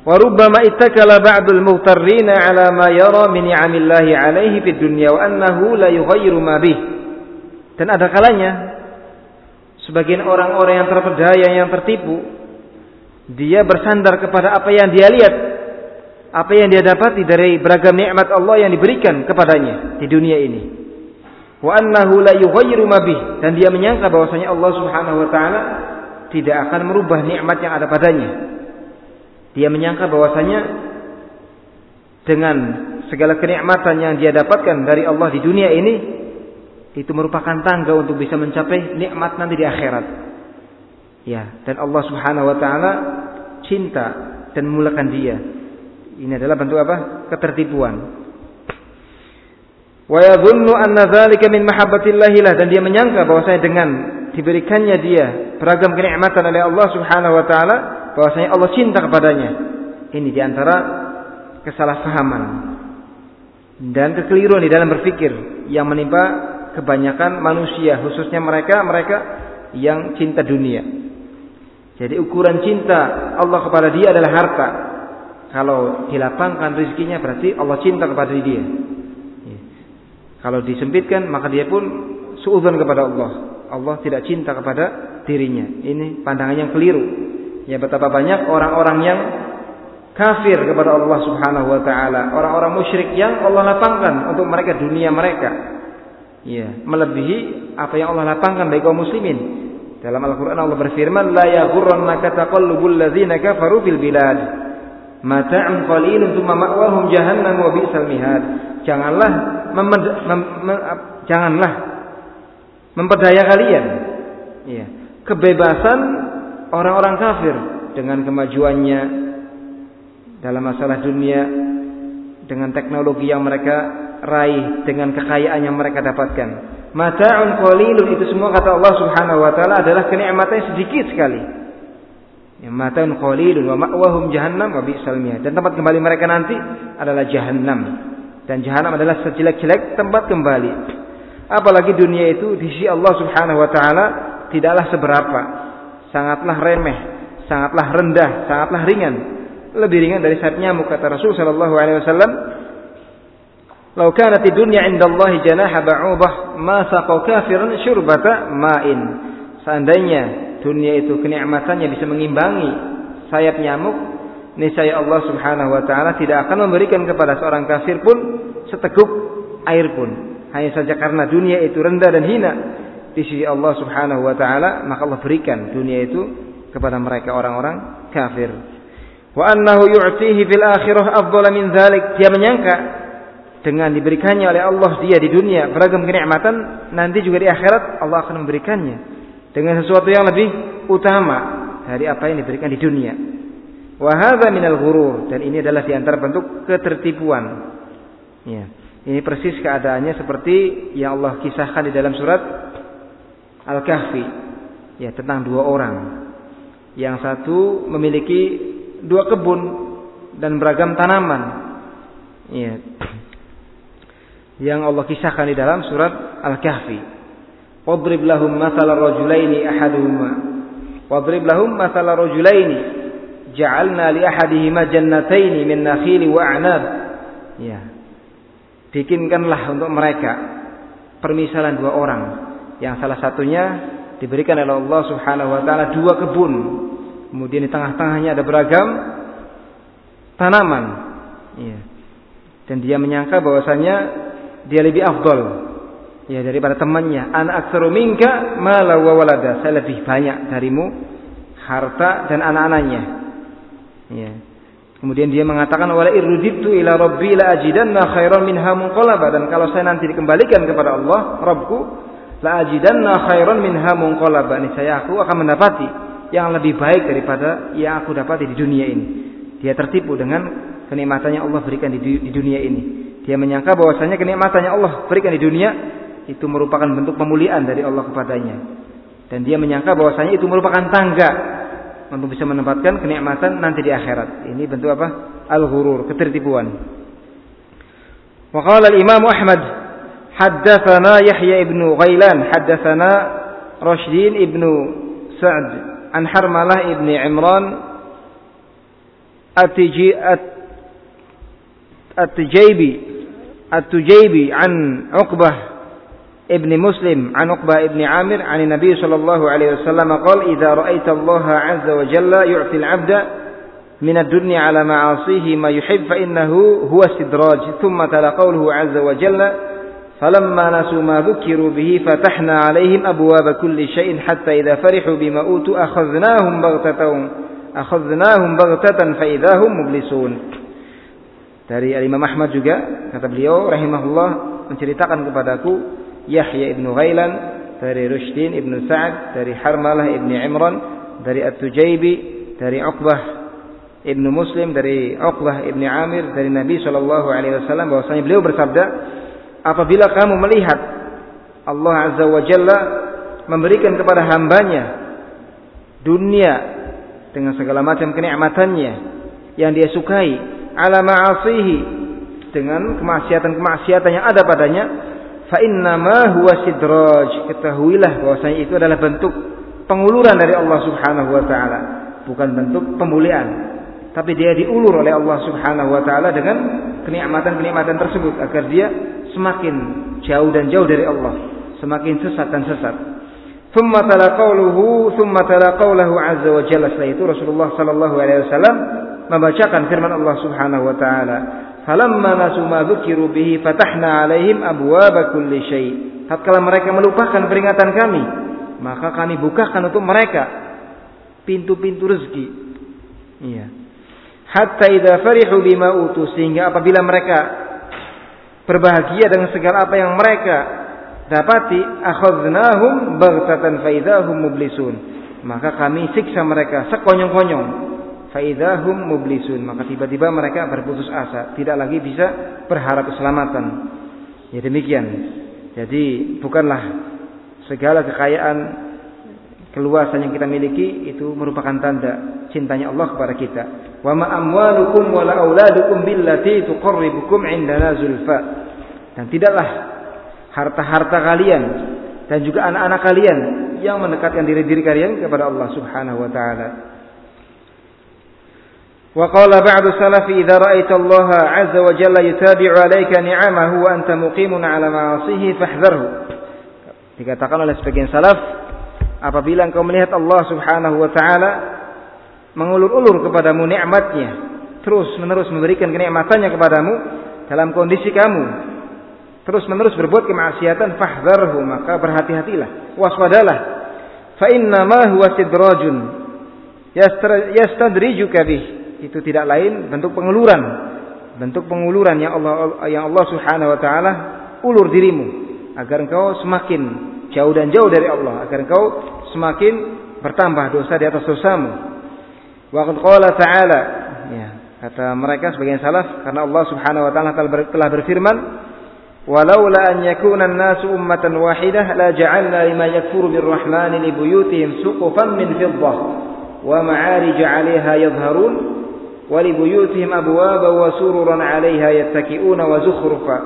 Wa rubbama ittakala ba'dul mughtarrina ala ma yara min ni'amillahi alaihi fid dunya wa annahu la yughayyiru ma bih. Dan ada kalanya sebagian orang-orang yang terpedaya yang tertipu dia bersandar kepada apa yang dia lihat, apa yang dia dapati dari beragam nikmat Allah yang diberikan kepadanya di dunia ini. Wa annahu la dan dia menyangka bahwasanya Allah Subhanahu wa taala tidak akan merubah nikmat yang ada padanya. Dia menyangka bahwasanya dengan segala kenikmatan yang dia dapatkan dari Allah di dunia ini itu merupakan tangga untuk bisa mencapai nikmat nanti di akhirat. Ya, dan Allah Subhanahu wa taala cinta dan memulakan dia. Ini adalah bentuk apa? Ketertipuan. Wa yadhunnu anna dzalika min mahabbatillah dan dia menyangka bahwasanya dengan diberikannya dia beragam kenikmatan oleh Allah Subhanahu wa taala bahwasanya Allah cinta kepadanya. Ini di antara kesalahpahaman dan kekeliruan di dalam berpikir yang menimpa kebanyakan manusia khususnya mereka mereka yang cinta dunia. Jadi ukuran cinta Allah kepada dia adalah harta. Kalau dilapangkan rezekinya berarti Allah cinta kepada dia. Ya. Kalau disempitkan maka dia pun suudzon kepada Allah. Allah tidak cinta kepada dirinya. Ini pandangan yang keliru. Ya betapa banyak orang-orang yang kafir kepada Allah Subhanahu wa taala, orang-orang musyrik yang Allah lapangkan untuk mereka dunia mereka. Ya, melebihi apa yang Allah lapangkan bagi kaum muslimin. Dalam Al-Quran Allah berfirman, La yaghurrannaka taqallubul ladzina kafaru fil bilad. Mata'un qalilun thumma ma'wahum jahannam wa bi'sal mihad. Janganlah mem, mem, janganlah memperdaya kalian. Ya. Kebebasan orang-orang kafir dengan kemajuannya dalam masalah dunia dengan teknologi yang mereka raih dengan kekayaan yang mereka dapatkan Mata'un qalilun itu semua kata Allah Subhanahu wa taala adalah kenikmatan sedikit sekali. Ya, mata'un qalilun wa ma'wahum jahannam wa bi'sal Dan tempat kembali mereka nanti adalah jahannam. Dan jahannam adalah sejelek-jelek tempat kembali. Apalagi dunia itu di sisi Allah Subhanahu wa taala tidaklah seberapa. Sangatlah remeh, sangatlah rendah, sangatlah ringan. Lebih ringan dari sayap nyamuk kata Rasul sallallahu alaihi wasallam Lau kanat dunya indallahi janaha ba'udah ma saqau kafiran syurbata ma'in. Seandainya dunia itu kenikmatannya bisa mengimbangi sayap nyamuk, niscaya Allah Subhanahu wa taala tidak akan memberikan kepada seorang kafir pun seteguk air pun. Hanya saja karena dunia itu rendah dan hina di sisi Allah Subhanahu wa taala, maka Allah berikan dunia itu kepada mereka orang-orang kafir. Wa annahu yu'tihi fil akhirah afdala min dzalik. Dia menyangka dengan diberikannya oleh Allah dia di dunia beragam kenikmatan, nanti juga di akhirat Allah akan memberikannya dengan sesuatu yang lebih utama dari apa yang diberikan di dunia. Wahada minal ghurur dan ini adalah di antara bentuk ketertipuan. Ya. Ini persis keadaannya seperti yang Allah kisahkan di dalam surat Al-Kahfi. Ya, tentang dua orang. Yang satu memiliki dua kebun dan beragam tanaman. Ya yang Allah kisahkan di dalam surat Al-Kahfi. Wadrib lahum mathala rajulaini ahaduhuma. Wadrib lahum mathala rajulaini ja'alna li ahadihima jannataini min nakhili wa a'nab. Ya. bikinkanlah untuk mereka permisalan dua orang yang salah satunya diberikan oleh Allah Subhanahu wa taala dua kebun. Kemudian di tengah-tengahnya ada beragam tanaman. Ya. Dan dia menyangka bahwasanya dia lebih afdol ya daripada temannya. Anak aktsaru minka mala wa walada. Saya lebih banyak darimu harta dan anak-anaknya. Ya. Kemudian dia mengatakan wala irudittu ila rabbi la ajidanna khairan minha munqalaba dan kalau saya nanti dikembalikan kepada Allah, Rabbku, la ajidanna khairan minha munqalaba. Ini saya aku akan mendapati yang lebih baik daripada yang aku dapati di dunia ini. Dia tertipu dengan kenikmatannya Allah berikan di dunia ini. Dia menyangka bahwasanya kenikmatannya Allah berikan di dunia itu merupakan bentuk pemuliaan dari Allah kepadanya. Dan dia menyangka bahwasanya itu merupakan tangga untuk bisa menempatkan kenikmatan nanti di akhirat. Ini bentuk apa? Al-ghurur, ketertipuan. Wa qala al-Imam Ahmad haddatsana Yahya ibn Ghailan haddatsana Rashdin ibn Sa'd an Harmalah ibn Imran At-Tujaibi an Uqbah ابن مسلم عن عقبة ابن عامر عن النبي صلى الله عليه وسلم قال إذا رأيت الله عز وجل يعطي العبد من الدنيا على معاصيه ما يحب فإنه هو استدراج. ثم تلا قوله عز وجل فلما نسوا ما ذكروا به فتحنا عليهم أبواب كل شيء حتى إذا فرحوا بما أوتوا أخذناهم بغتة أخذناهم بغتة فإذا هم مبلسون. Dari Imam Ahmad juga kata beliau rahimahullah menceritakan kepadaku Yahya ibnu Ghailan dari Rushdin ibnu Sa'ad dari Harmalah ibnu Imran dari At-Tujaibi dari Uqbah ibnu Muslim dari Uqbah ibnu Amir dari Nabi Shallallahu Alaihi Wasallam bahwasanya beliau bersabda apabila kamu melihat Allah Azza wa Jalla memberikan kepada hambanya dunia dengan segala macam kenikmatannya yang dia sukai ala ma'asihi. Dengan kemaksiatan-kemaksiatan yang ada padanya. Fa innama huwa sidraj. Ketahuilah bahwasanya itu adalah bentuk penguluran dari Allah Subhanahu wa taala. Bukan bentuk pemulihan, tapi dia diulur oleh Allah Subhanahu wa taala dengan kenikmatan-kenikmatan tersebut. Agar dia semakin jauh dan jauh dari Allah, semakin sesat dan sesat. ثم تلا قوله ثم تلا قوله عز وجل سيد رسول الله صلى الله عليه وسلم membacakan firman Allah Subhanahu wa taala Falamma nasu ma dzukiru bihi fatahna alaihim abwaaba kulli syai. Tatkala mereka melupakan peringatan kami, maka kami bukakan untuk mereka pintu-pintu rezeki. Iya. Hatta idza farihu bima utu sehingga apabila mereka berbahagia dengan segala apa yang mereka dapati akhadnahum baghtatan fa idzahum mublisun. Maka kami siksa mereka sekonyong-konyong faidahum mublisun. Maka tiba-tiba mereka berputus asa. Tidak lagi bisa berharap keselamatan. Ya demikian. Jadi bukanlah segala kekayaan keluasan yang kita miliki itu merupakan tanda cintanya Allah kepada kita. Wa ma amwalukum wa la auladukum billati tuqarribukum indana zulfa. Dan tidaklah harta-harta kalian dan juga anak-anak kalian yang mendekatkan diri-diri kalian kepada Allah Subhanahu wa taala وقال بعض السلف إذا رأيت الله عز وجل يتابع عليك نعمه وأنت مقيم على معاصيه فاحذره dikatakan oleh sebagian salaf apabila engkau melihat Allah Subhanahu wa taala mengulur-ulur kepadamu nikmatnya terus menerus memberikan kenikmatannya kepadamu dalam kondisi kamu terus menerus berbuat kemaksiatan fahdharhu maka berhati-hatilah waspadalah fa inna ma huwa sidrajun yastadrijuka bih itu tidak lain bentuk penguluran bentuk penguluran yang Allah yang Allah Subhanahu wa taala ulur dirimu agar engkau semakin jauh dan jauh dari Allah agar engkau semakin bertambah dosa di atas dosamu. Wa qala ta'ala ya kata mereka sebagian salaf karena Allah Subhanahu wa taala telah berfirman walaula an yakuna an-nasu ummatan wahidah la ja'alna lima yakfuru birrahmani libuyutihim suqufan min fiddah wa ma'arij 'alayha yadhharun ولبيوتهم أبوابا وسررا عليها يتكئون وزخرفا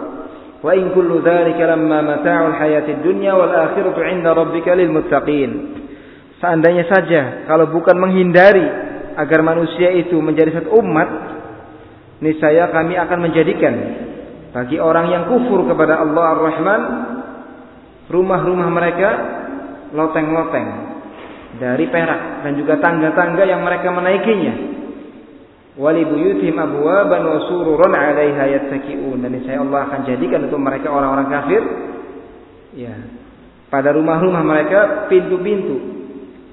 وإن كل ذلك لما متاع الحياة الدنيا والآخرة عند ربك للمتقين Seandainya saja kalau bukan menghindari agar manusia itu menjadi satu umat, niscaya kami akan menjadikan bagi orang yang kufur kepada Allah Ar-Rahman, rumah-rumah mereka loteng-loteng dari perak dan juga tangga-tangga yang mereka menaikinya. Wali buyutihim abwaban wa sururun 'alaiha yattaki'un. Dan saya Allah akan jadikan untuk mereka orang-orang kafir ya. Pada rumah-rumah mereka pintu-pintu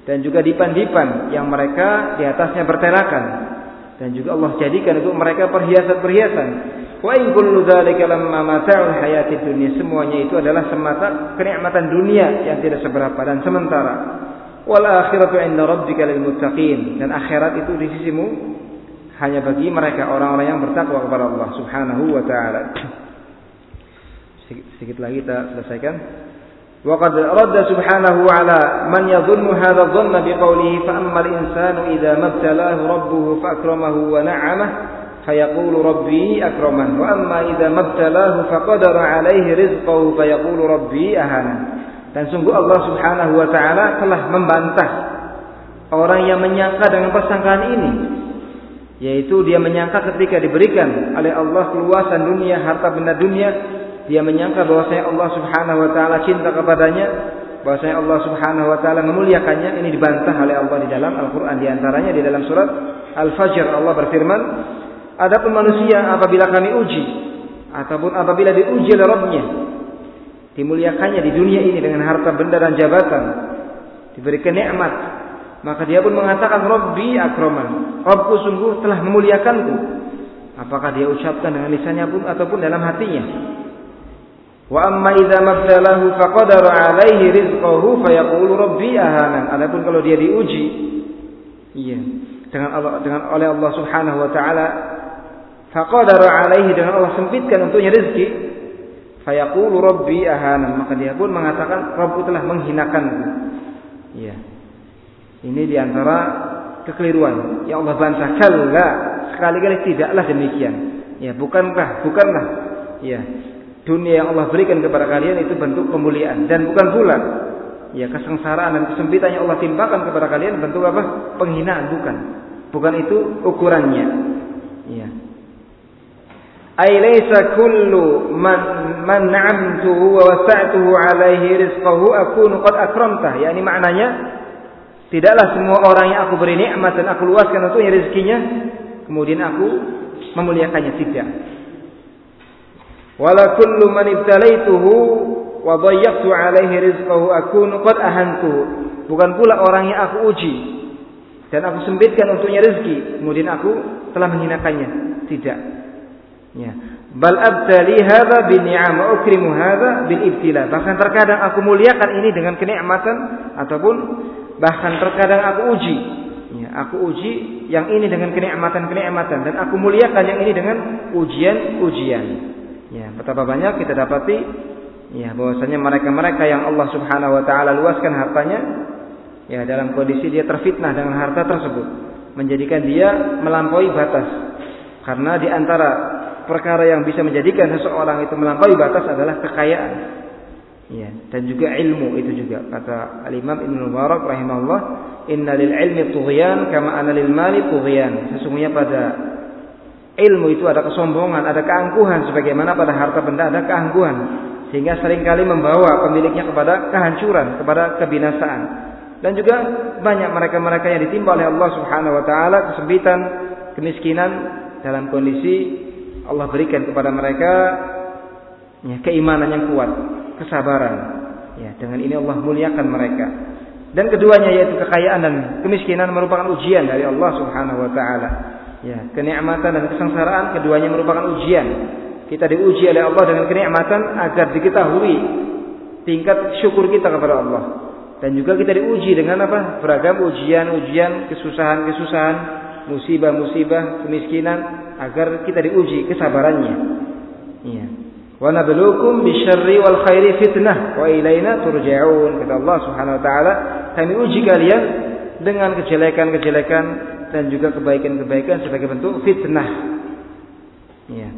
dan juga dipan-dipan yang mereka di atasnya berterakan dan juga Allah jadikan untuk mereka perhiasan-perhiasan. Wa in kullu dzalika lamma mata'ul hayatid dunya semuanya itu adalah semata kenikmatan dunia yang tidak seberapa dan sementara. Wal akhiratu 'inda rabbika lil muttaqin dan akhirat itu di sisimu hanya bagi mereka orang-orang yang bertakwa kepada Allah Subhanahu wa taala. Sedikit, sedikit lagi kita selesaikan. وقد رد سبحانه على من يظن هذا الظن بقوله فأما الإنسان إذا ما ابتلاه ربه فأكرمه ونعمه فيقول ربي أكرمن وأما إذا ما ابتلاه فقدر عليه رزقه فيقول ربي أهانا dan sungguh Allah Subhanahu wa taala telah membantah orang yang menyangka dengan persangkaan ini yaitu dia menyangka ketika diberikan oleh Allah keluasan dunia harta benda dunia dia menyangka bahwasanya Allah Subhanahu wa taala cinta kepadanya, bahwasanya Allah Subhanahu wa taala memuliakannya. Ini dibantah oleh Allah di dalam Al-Qur'an di antaranya di dalam surat Al-Fajr Allah berfirman, "Adapun manusia apabila kami uji ataupun apabila diuji oleh Rabbnya, dimuliakannya di dunia ini dengan harta benda dan jabatan, diberikan nikmat, maka dia pun mengatakan Rabbi akroman. Rabbku sungguh telah memuliakanku. Apakah dia ucapkan dengan lisannya pun ataupun dalam hatinya? Wa amma idza mabtalahu faqadara alaihi rizqahu fayaqulu rabbi ahanan. Adapun kalau dia diuji iya dengan Allah dengan oleh Allah Subhanahu wa taala faqadara alaihi dengan Allah sempitkan untuknya rezeki fayaqulu rabbi ahanan maka dia pun mengatakan Rabbku telah menghinakanku. Iya. Ini di antara kekeliruan yang Allah bantah. Kalla sekali-kali tidaklah demikian. Ya, bukankah bukanlah ya dunia yang Allah berikan kepada kalian itu bentuk kemuliaan dan bukan pula ya kesengsaraan dan kesempitan yang Allah timpakan kepada kalian bentuk apa? penghinaan bukan. Bukan itu ukurannya. Ya. Ailaisa kullu man na'amtuhu wa wasa'tuhu alaihi rizqahu akunu qad akramtah. Yani maknanya tidaklah semua orang yang aku beri nikmat dan aku luaskan untuknya rezekinya kemudian aku memuliakannya tidak. Wala kullu man ibtalaituhu wa dhayyaqtu alaihi rizqahu akunu qad ahantuhu. Bukan pula orang yang aku uji dan aku sempitkan untuknya rezeki, kemudian aku telah menghinakannya. Tidak. Ya. Bal abtali hadza bi ni'am wa ukrimu hadza bil ibtila. Bahkan terkadang aku muliakan ini dengan kenikmatan ataupun bahkan terkadang aku uji. Ya, aku uji yang ini dengan kenikmatan-kenikmatan dan aku muliakan yang ini dengan ujian-ujian. Ya, betapa banyak kita dapati ya bahwasanya mereka-mereka yang Allah Subhanahu wa taala luaskan hartanya ya dalam kondisi dia terfitnah dengan harta tersebut menjadikan dia melampaui batas. Karena di antara perkara yang bisa menjadikan seseorang itu melampaui batas adalah kekayaan. Ya, dan juga ilmu itu juga kata Al-Imam Ibnu Mubarak rahimahullah, "Inna lil ilmi tughyan kama anna lil mali tughyan." Sesungguhnya pada Ilmu itu ada kesombongan, ada keangkuhan sebagaimana pada harta benda ada keangkuhan sehingga sering kali membawa pemiliknya kepada kehancuran, kepada kebinasaan. Dan juga banyak mereka-mereka yang ditimpa oleh Allah Subhanahu wa taala kesempitan, kemiskinan dalam kondisi Allah berikan kepada mereka ya, keimanan yang kuat, kesabaran. Ya, dengan ini Allah muliakan mereka. Dan keduanya yaitu kekayaan dan kemiskinan merupakan ujian dari Allah Subhanahu wa taala. Ya, kenikmatan dan kesengsaraan keduanya merupakan ujian. Kita diuji oleh Allah dengan kenikmatan agar diketahui tingkat syukur kita kepada Allah. Dan juga kita diuji dengan apa? Beragam ujian-ujian, kesusahan-kesusahan, musibah-musibah, kemiskinan agar kita diuji kesabarannya. Iya. Wa nabluukum bisyarri wal khairi fitnah wa ilaina turja'un. Kata Allah Subhanahu wa taala, kami uji kalian dengan kejelekan-kejelekan dan juga kebaikan-kebaikan sebagai bentuk fitnah. Ya.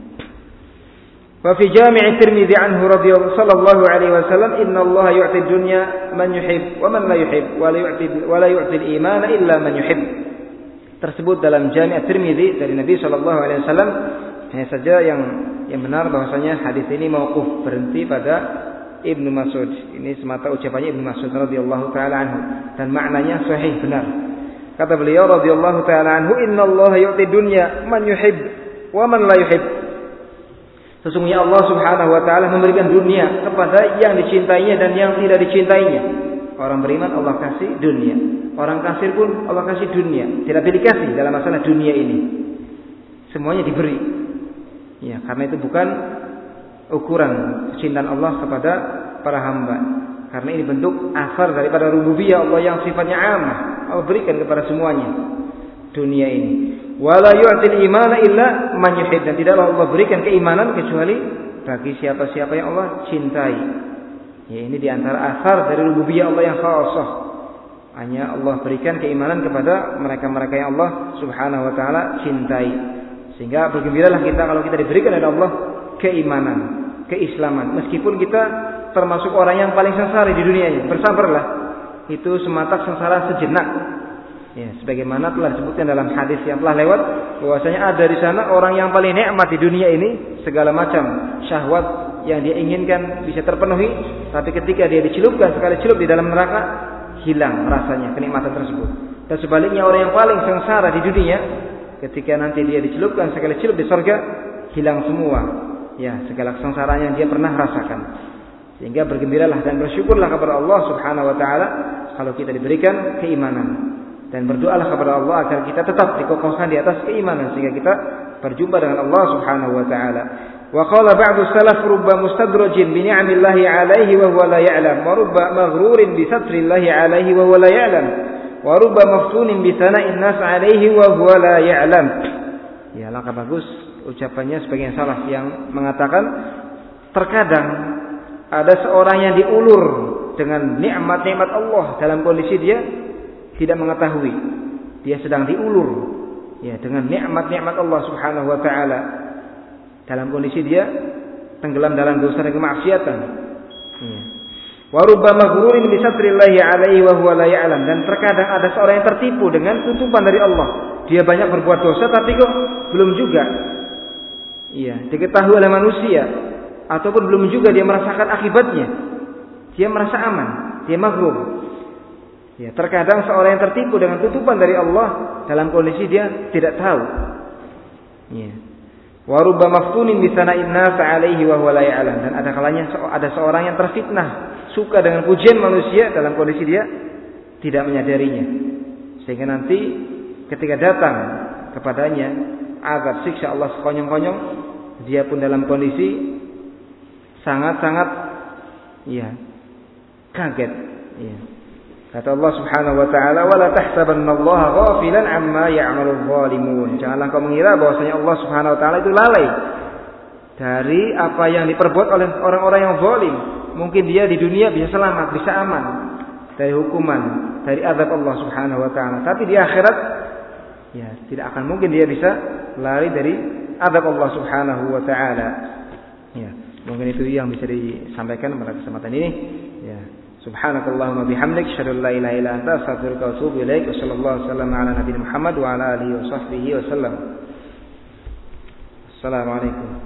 Wa fi jami' Tirmidzi anhu radhiyallahu sallallahu alaihi wasallam inna Allah yu'ti dunya man yuhib wa man la yuhib wa la yu'ti wa la yu'ti al-iman illa man yuhib. Tersebut dalam Jami' Tirmidzi dari Nabi sallallahu alaihi wasallam hanya saja yang Yang benar bahwasanya hadis ini mauquf berhenti pada Ibnu Mas'ud. Ini semata ucapannya Ibnu Mas'ud radhiyallahu taala anhu dan maknanya sahih benar. Kata beliau radhiyallahu taala anhu, "Innallaha yu'ti dunya man yuhib wa man la yuhib." Sesungguhnya Allah Subhanahu wa taala memberikan dunia kepada yang dicintainya dan yang tidak dicintainya. Orang beriman Allah kasih dunia. Orang kafir pun Allah kasih dunia. Tidak pilih kasih dalam masalah dunia ini. Semuanya diberi. Ya, karena itu bukan ukuran kecintaan Allah kepada para hamba. Karena ini bentuk asar daripada rububiyah Allah yang sifatnya amah. Allah berikan kepada semuanya dunia ini. Wala yu'til imana illa man yuhib dan tidaklah Allah berikan keimanan kecuali bagi siapa-siapa yang Allah cintai. Ya ini di antara asar dari rububiyah Allah yang khasah. Hanya Allah berikan keimanan kepada mereka-mereka yang Allah Subhanahu wa taala cintai. Sehingga bergembiralah kita kalau kita diberikan oleh Allah keimanan, keislaman. Meskipun kita termasuk orang yang paling sengsara di dunia ini, bersabarlah. Itu semata sengsara sejenak Ya, sebagaimana telah disebutkan dalam hadis yang telah lewat bahwasanya ada di sana orang yang paling nikmat di dunia ini segala macam syahwat yang dia inginkan bisa terpenuhi tapi ketika dia dicelupkan sekali celup di dalam neraka hilang rasanya kenikmatan tersebut dan sebaliknya orang yang paling sengsara di dunia ketika nanti dia dicelupkan sekali celup di surga hilang semua. Ya segala kesengsaraan yang dia pernah rasakan. Sehingga bergembiralah dan bersyukurlah kepada Allah Subhanahu wa taala kalau kita diberikan keimanan. Dan berdoalah kepada Allah agar kita tetap dikokohkan di atas keimanan sehingga kita berjumpa dengan Allah Subhanahu wa taala. Wa qala ba'du salaf rubba mustadrajin bi ni'amillahi 'alaihi wa huwa la ya'lam wa rubba maghrurin bi satrillahi 'alaihi wa huwa la ya'lam wa rubba maftunin bi sana'in nas wa huwa la ya'lam. Ya, langkah bagus ucapannya sebagian salaf yang mengatakan terkadang ada seorang yang diulur dengan nikmat-nikmat Allah dalam kondisi dia tidak mengetahui dia sedang diulur ya dengan nikmat-nikmat Allah Subhanahu wa taala dalam kondisi dia tenggelam dalam dosa dan kemaksiatan. Ya. Wa rubbama ghururin bi satrillahi alaihi wa huwa la ya'lam dan terkadang ada seorang yang tertipu dengan tutupan dari Allah. Dia banyak berbuat dosa tapi kok belum juga iya diketahui oleh manusia ataupun belum juga dia merasakan akibatnya. Dia merasa aman, dia maghrur. Ya, terkadang seorang yang tertipu dengan tutupan dari Allah dalam kondisi dia tidak tahu. Ya. Wa rubba maftunin bi sana'in nas 'alaihi wa huwa la ya'lam dan ada kalanya ada seorang yang terfitnah suka dengan pujian manusia dalam kondisi dia tidak menyadarinya. Sehingga nanti ketika datang kepadanya azab siksa Allah sekonyong-konyong dia pun dalam kondisi sangat-sangat ya kaget ya Kata Allah Subhanahu wa taala, "Wala Allah ghafilan amma ya'malul zalimun." Janganlah kau mengira bahwasanya Allah Subhanahu wa taala itu lalai dari apa yang diperbuat oleh orang-orang yang zalim mungkin dia di dunia bisa selamat, bisa aman dari hukuman, dari azab Allah Subhanahu wa taala. Tapi di akhirat ya tidak akan mungkin dia bisa lari dari azab Allah Subhanahu wa taala. Ya, mungkin itu yang bisa disampaikan pada kesempatan ini. Ya. Subhanakallahumma bihamdik asyhadu an la ilaha illa anta astaghfiruka wa atubu ilaik. Wassallallahu wasallam ala nabiyina Muhammad wa ala alihi wa sahbihi wasallam. Assalamualaikum.